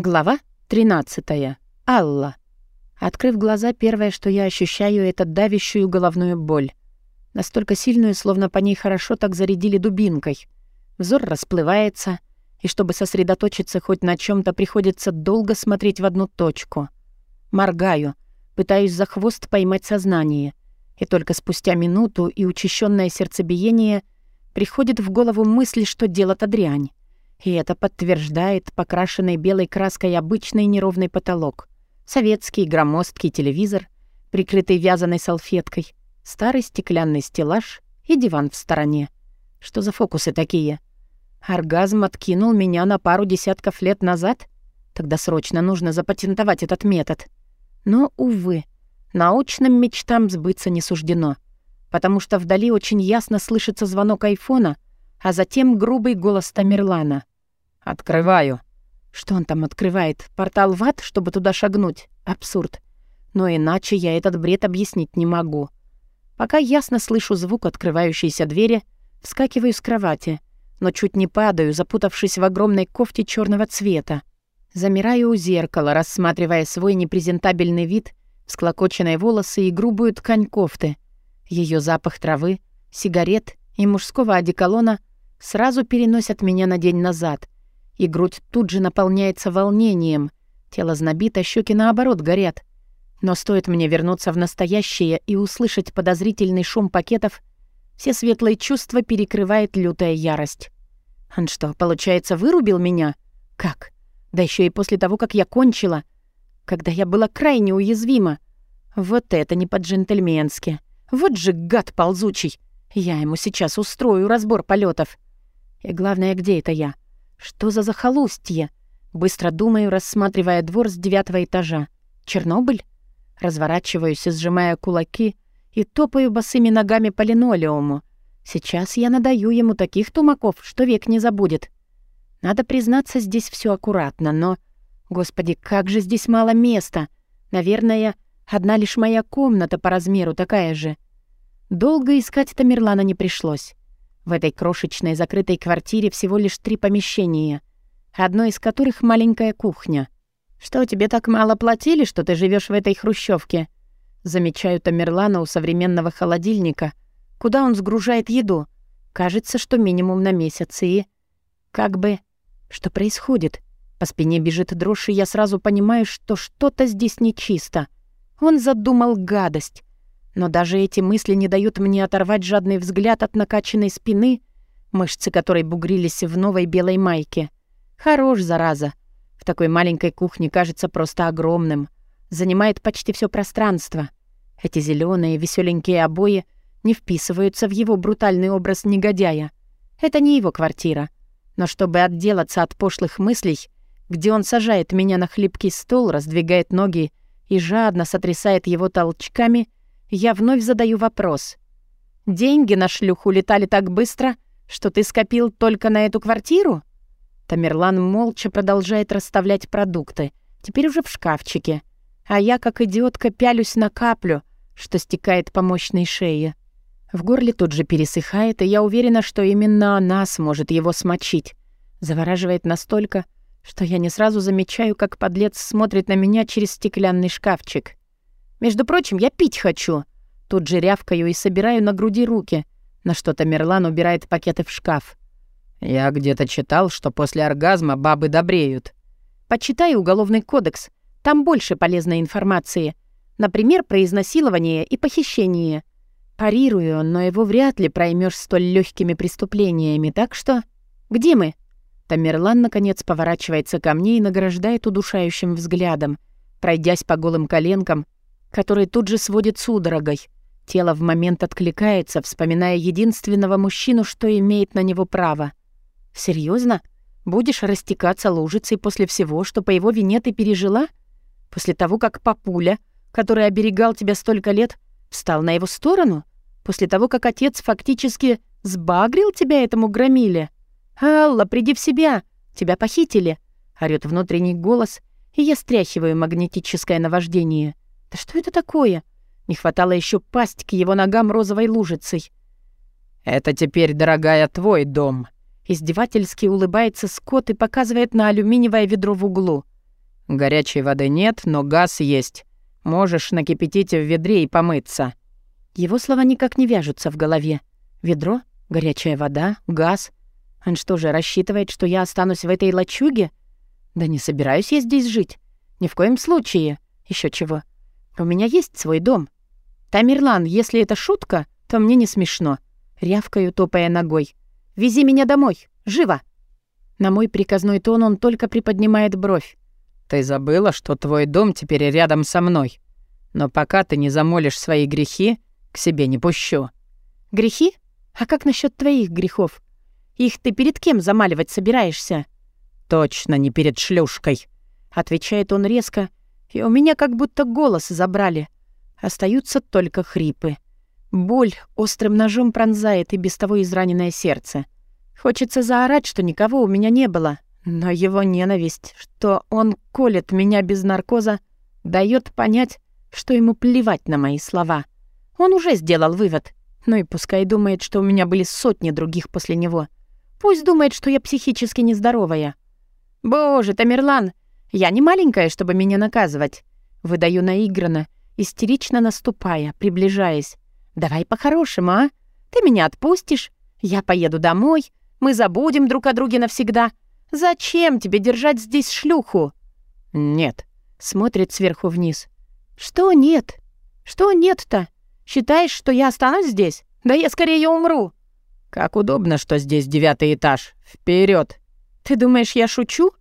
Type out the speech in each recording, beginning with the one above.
Глава 13. Алла. Открыв глаза, первое, что я ощущаю, это давящую головную боль. Настолько сильную, словно по ней хорошо так зарядили дубинкой. Взор расплывается, и чтобы сосредоточиться хоть на чем то приходится долго смотреть в одну точку. Моргаю, пытаюсь за хвост поймать сознание. И только спустя минуту и учащенное сердцебиение приходит в голову мысль, что дело-то дрянь. И это подтверждает покрашенный белой краской обычный неровный потолок. Советский громоздкий телевизор, прикрытый вязаной салфеткой, старый стеклянный стеллаж и диван в стороне. Что за фокусы такие? Оргазм откинул меня на пару десятков лет назад? Тогда срочно нужно запатентовать этот метод. Но, увы, научным мечтам сбыться не суждено, потому что вдали очень ясно слышится звонок айфона, а затем грубый голос Тамерлана. «Открываю». Что он там открывает? Портал в ад, чтобы туда шагнуть? Абсурд. Но иначе я этот бред объяснить не могу. Пока ясно слышу звук открывающейся двери, вскакиваю с кровати, но чуть не падаю, запутавшись в огромной кофте черного цвета. Замираю у зеркала, рассматривая свой непрезентабельный вид, всклокоченные волосы и грубую ткань кофты. Ее запах травы, сигарет и мужского одеколона сразу переносят меня на день назад — и грудь тут же наполняется волнением. Тело знобит, а щеки наоборот горят. Но стоит мне вернуться в настоящее и услышать подозрительный шум пакетов, все светлые чувства перекрывает лютая ярость. Он что, получается, вырубил меня? Как? Да еще и после того, как я кончила, когда я была крайне уязвима. Вот это не по-джентльменски. Вот же гад ползучий. Я ему сейчас устрою разбор полетов. И главное, где это я? Что за захолустье? Быстро думаю, рассматривая двор с девятого этажа. Чернобыль? Разворачиваюсь, сжимая кулаки, и топаю босыми ногами по линолеуму. Сейчас я надаю ему таких тумаков, что век не забудет. Надо признаться, здесь все аккуратно, но... Господи, как же здесь мало места! Наверное, одна лишь моя комната по размеру такая же. Долго искать Тамерлана не пришлось. В этой крошечной закрытой квартире всего лишь три помещения, одно из которых маленькая кухня. «Что, тебе так мало платили, что ты живешь в этой хрущевке? Замечаю Тамерлана у современного холодильника, куда он сгружает еду. Кажется, что минимум на месяц, и... Как бы... Что происходит? По спине бежит дрожь, и я сразу понимаю, что что-то здесь нечисто. Он задумал гадость. Но даже эти мысли не дают мне оторвать жадный взгляд от накачанной спины, мышцы которой бугрились в новой белой майке. Хорош, зараза. В такой маленькой кухне кажется просто огромным. Занимает почти все пространство. Эти зеленые веселенькие обои не вписываются в его брутальный образ негодяя. Это не его квартира. Но чтобы отделаться от пошлых мыслей, где он сажает меня на хлипкий стол, раздвигает ноги и жадно сотрясает его толчками — я вновь задаю вопрос. «Деньги на шлюху летали так быстро, что ты скопил только на эту квартиру?» Тамерлан молча продолжает расставлять продукты, теперь уже в шкафчике. А я, как идиотка, пялюсь на каплю, что стекает по мощной шее. В горле тут же пересыхает, и я уверена, что именно она сможет его смочить. Завораживает настолько, что я не сразу замечаю, как подлец смотрит на меня через стеклянный шкафчик. Между прочим, я пить хочу. Тут же рявкаю и собираю на груди руки, на что Тамерлан убирает пакеты в шкаф. Я где-то читал, что после оргазма бабы добреют. Почитай уголовный кодекс. Там больше полезной информации. Например, про изнасилование и похищение. Парирую, но его вряд ли проймешь столь легкими преступлениями, так что... Где мы? Тамерлан, наконец, поворачивается ко мне и награждает удушающим взглядом, пройдясь по голым коленкам который тут же сводит судорогой. Тело в момент откликается, вспоминая единственного мужчину, что имеет на него право. Серьезно? Будешь растекаться лужицей после всего, что по его вине ты пережила? После того, как папуля, который оберегал тебя столько лет, встал на его сторону? После того, как отец фактически сбагрил тебя этому громиле? «Алла, приди в себя! Тебя похитили!» — орёт внутренний голос, и я стряхиваю магнетическое наваждение — да что это такое? Не хватало еще пасть к его ногам розовой лужицей. «Это теперь, дорогая, твой дом», Издевательски улыбается Скотт и показывает на алюминиевое ведро в углу. Горячей воды нет, но газ есть. Можешь накипятить в ведре и помыться». Его слова никак не вяжутся в голове. Ведро, горячая вода, газ. Он что же, рассчитывает, что я останусь в этой лачуге? Да не собираюсь я здесь жить. Ни в коем случае. Еще чего. У меня есть свой дом. Тамерлан, если это шутка, то мне не смешно. Рявкаю, топая ногой. «Вези меня домой! Живо!» На мой приказной тон он только приподнимает бровь. «Ты забыла, что твой дом теперь рядом со мной. Но пока ты не замолишь свои грехи, к себе не пущу». «Грехи? А как насчет твоих грехов? Их ты перед кем замаливать собираешься?» «Точно не перед шлюшкой», — отвечает он резко, и у меня как будто голос забрали. Остаются только хрипы. Боль острым ножом пронзает и без того израненное сердце. Хочется заорать, что никого у меня не было, но его ненависть, что он колет меня без наркоза, дает понять, что ему плевать на мои слова. Он уже сделал вывод. Ну и пускай думает, что у меня были сотни других после него. Пусть думает, что я психически нездоровая. «Боже, Тамерлан, я не маленькая, чтобы меня наказывать». Выдаю наигранно, истерично наступая, приближаясь. «Давай по-хорошему, а? Ты меня отпустишь, я поеду домой, мы забудем друг о друге навсегда. Зачем тебе держать здесь шлюху?» «Нет», — смотрит сверху вниз. «Что нет? Что нет-то? Считаешь, что я останусь здесь? Да я скорее умру!» «Как удобно, что здесь девятый этаж. Вперед! «Ты думаешь, я шучу?»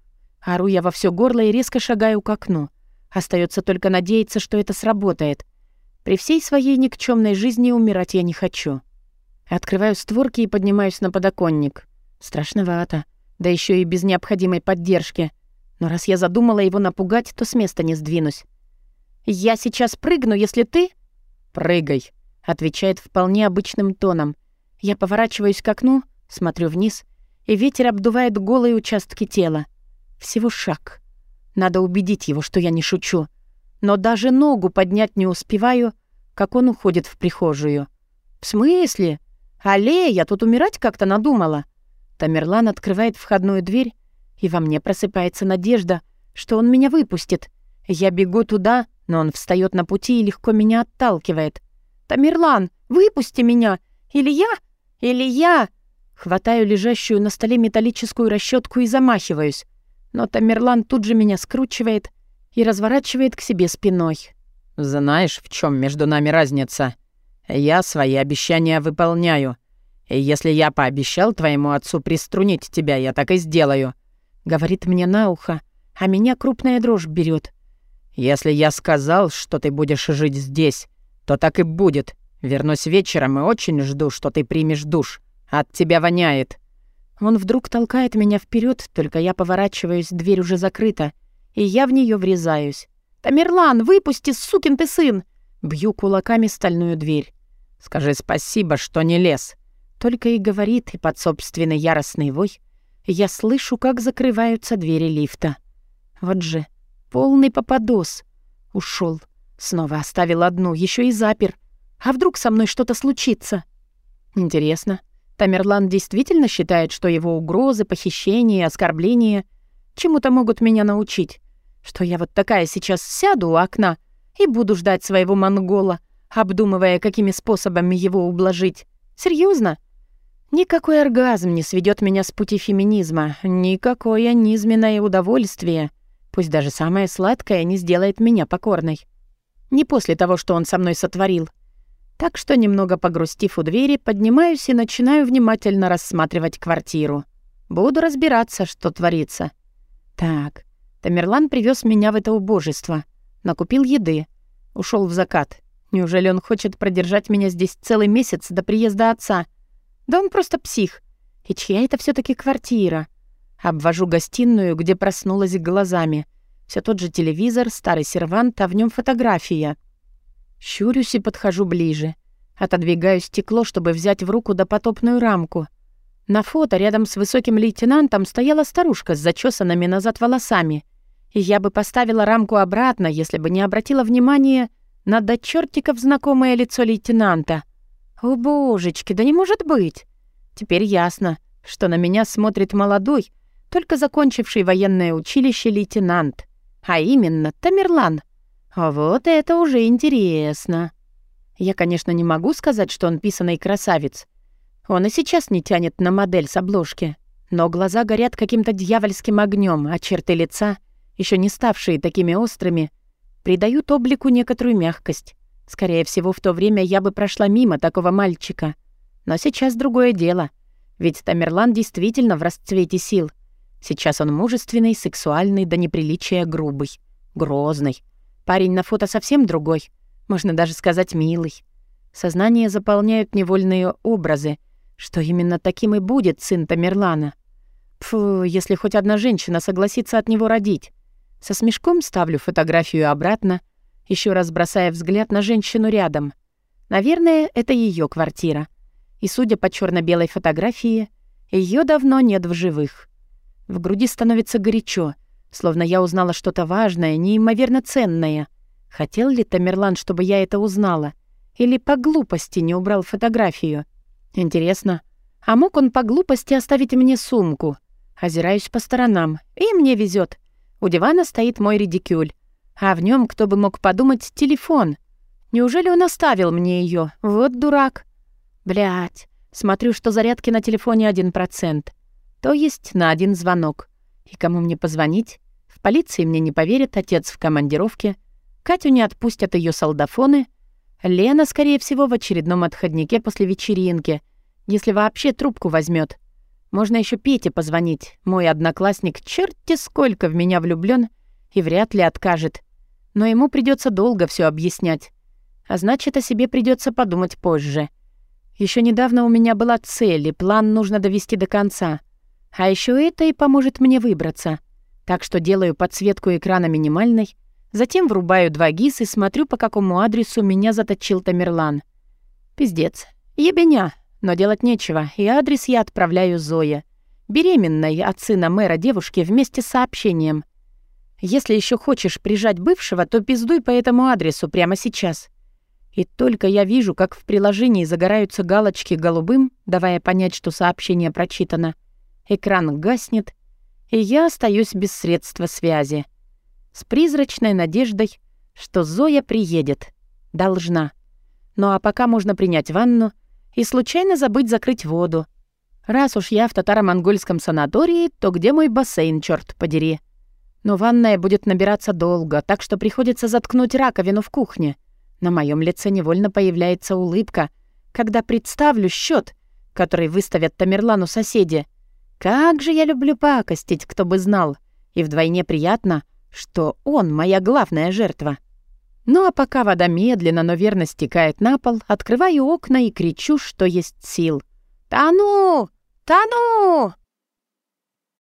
Ору я во все горло и резко шагаю к окну. Остается только надеяться, что это сработает. При всей своей никчемной жизни умирать я не хочу. Открываю створки и поднимаюсь на подоконник. Страшновато. Да еще и без необходимой поддержки. Но раз я задумала его напугать, то с места не сдвинусь. «Я сейчас прыгну, если ты...» «Прыгай», — отвечает вполне обычным тоном. Я поворачиваюсь к окну, смотрю вниз, и ветер обдувает голые участки тела. Всего шаг. Надо убедить его, что я не шучу но даже ногу поднять не успеваю, как он уходит в прихожую. «В смысле? Алле, я тут умирать как-то надумала». Тамерлан открывает входную дверь, и во мне просыпается надежда, что он меня выпустит. Я бегу туда, но он встает на пути и легко меня отталкивает. «Тамерлан, выпусти меня! Или я? Или я?» Хватаю лежащую на столе металлическую расчетку и замахиваюсь. Но Тамерлан тут же меня скручивает и разворачивает к себе спиной. «Знаешь, в чем между нами разница? Я свои обещания выполняю. И если я пообещал твоему отцу приструнить тебя, я так и сделаю», — говорит мне на ухо, а меня крупная дрожь берет. «Если я сказал, что ты будешь жить здесь, то так и будет. Вернусь вечером и очень жду, что ты примешь душ. От тебя воняет». Он вдруг толкает меня вперед, только я поворачиваюсь, дверь уже закрыта, — и я в нее врезаюсь. «Тамерлан, выпусти, сукин ты сын!» Бью кулаками стальную дверь. «Скажи спасибо, что не лез!» Только и говорит, и под собственный яростный вой я слышу, как закрываются двери лифта. Вот же, полный попадос. Ушел. Снова оставил одну, еще и запер. А вдруг со мной что-то случится? Интересно, Тамерлан действительно считает, что его угрозы, похищения оскорбления чему-то могут меня научить? что я вот такая сейчас сяду у окна и буду ждать своего монгола, обдумывая, какими способами его ублажить. Серьезно? Никакой оргазм не сведет меня с пути феминизма, никакое низменное удовольствие, пусть даже самое сладкое не сделает меня покорной. Не после того, что он со мной сотворил. Так что, немного погрустив у двери, поднимаюсь и начинаю внимательно рассматривать квартиру. Буду разбираться, что творится. Так, Тамерлан привез меня в это убожество. Накупил еды. ушел в закат. Неужели он хочет продержать меня здесь целый месяц до приезда отца? Да он просто псих. И чья это все таки квартира? Обвожу гостиную, где проснулась глазами. Все тот же телевизор, старый сервант, а в нем фотография. Щурюсь и подхожу ближе. Отодвигаю стекло, чтобы взять в руку допотопную рамку. На фото рядом с высоким лейтенантом стояла старушка с зачесанными назад волосами — и я бы поставила рамку обратно, если бы не обратила внимания на до чертиков знакомое лицо лейтенанта. О, божечки, да не может быть! Теперь ясно, что на меня смотрит молодой, только закончивший военное училище лейтенант. А именно, Тамерлан. Вот это уже интересно. Я, конечно, не могу сказать, что он писанный красавец. Он и сейчас не тянет на модель с обложки. Но глаза горят каким-то дьявольским огнем, а черты лица, еще не ставшие такими острыми, придают облику некоторую мягкость. Скорее всего, в то время я бы прошла мимо такого мальчика. Но сейчас другое дело. Ведь Тамерлан действительно в расцвете сил. Сейчас он мужественный, сексуальный, до неприличия грубый, грозный. Парень на фото совсем другой. Можно даже сказать милый. Сознание заполняют невольные образы, что именно таким и будет сын Тамерлана. Фу, если хоть одна женщина согласится от него родить. Со смешком ставлю фотографию обратно, еще раз бросая взгляд на женщину рядом. Наверное, это ее квартира. И судя по черно белой фотографии, ее давно нет в живых. В груди становится горячо, словно я узнала что-то важное, неимоверно ценное. Хотел ли Тамерлан, чтобы я это узнала? Или по глупости не убрал фотографию? Интересно, а мог он по глупости оставить мне сумку? Озираюсь по сторонам, и мне везет. У дивана стоит мой редикюль, а в нем, кто бы мог подумать, телефон. Неужели он оставил мне ее? Вот дурак. Блять, смотрю, что зарядки на телефоне один процент. То есть на один звонок. И кому мне позвонить? В полиции мне не поверят, отец в командировке. Катю не отпустят ее солдафоны. Лена, скорее всего, в очередном отходнике после вечеринки, если вообще трубку возьмет. Можно еще Пете позвонить. Мой одноклассник черти сколько в меня влюблен и вряд ли откажет. Но ему придется долго все объяснять. А значит, о себе придется подумать позже. Еще недавно у меня была цель, и план нужно довести до конца. А еще это и поможет мне выбраться. Так что делаю подсветку экрана минимальной, затем врубаю два ГИС и смотрю, по какому адресу меня заточил Тамерлан. Пиздец. Ебеня. Но делать нечего, и адрес я отправляю Зое. Беременной от сына мэра девушки вместе с сообщением. Если еще хочешь прижать бывшего, то пиздуй по этому адресу прямо сейчас. И только я вижу, как в приложении загораются галочки голубым, давая понять, что сообщение прочитано. Экран гаснет, и я остаюсь без средства связи. С призрачной надеждой, что Зоя приедет. Должна. Ну а пока можно принять ванну и случайно забыть закрыть воду. Раз уж я в татаро-монгольском санатории, то где мой бассейн, черт подери? Но ванная будет набираться долго, так что приходится заткнуть раковину в кухне — на моем лице невольно появляется улыбка, когда представлю счет, который выставят Тамерлану соседи. Как же я люблю пакостить, кто бы знал. И вдвойне приятно, что он моя главная жертва. Ну а пока вода медленно, но верно стекает на пол, открываю окна и кричу, что есть сил. «Тону! Тону!»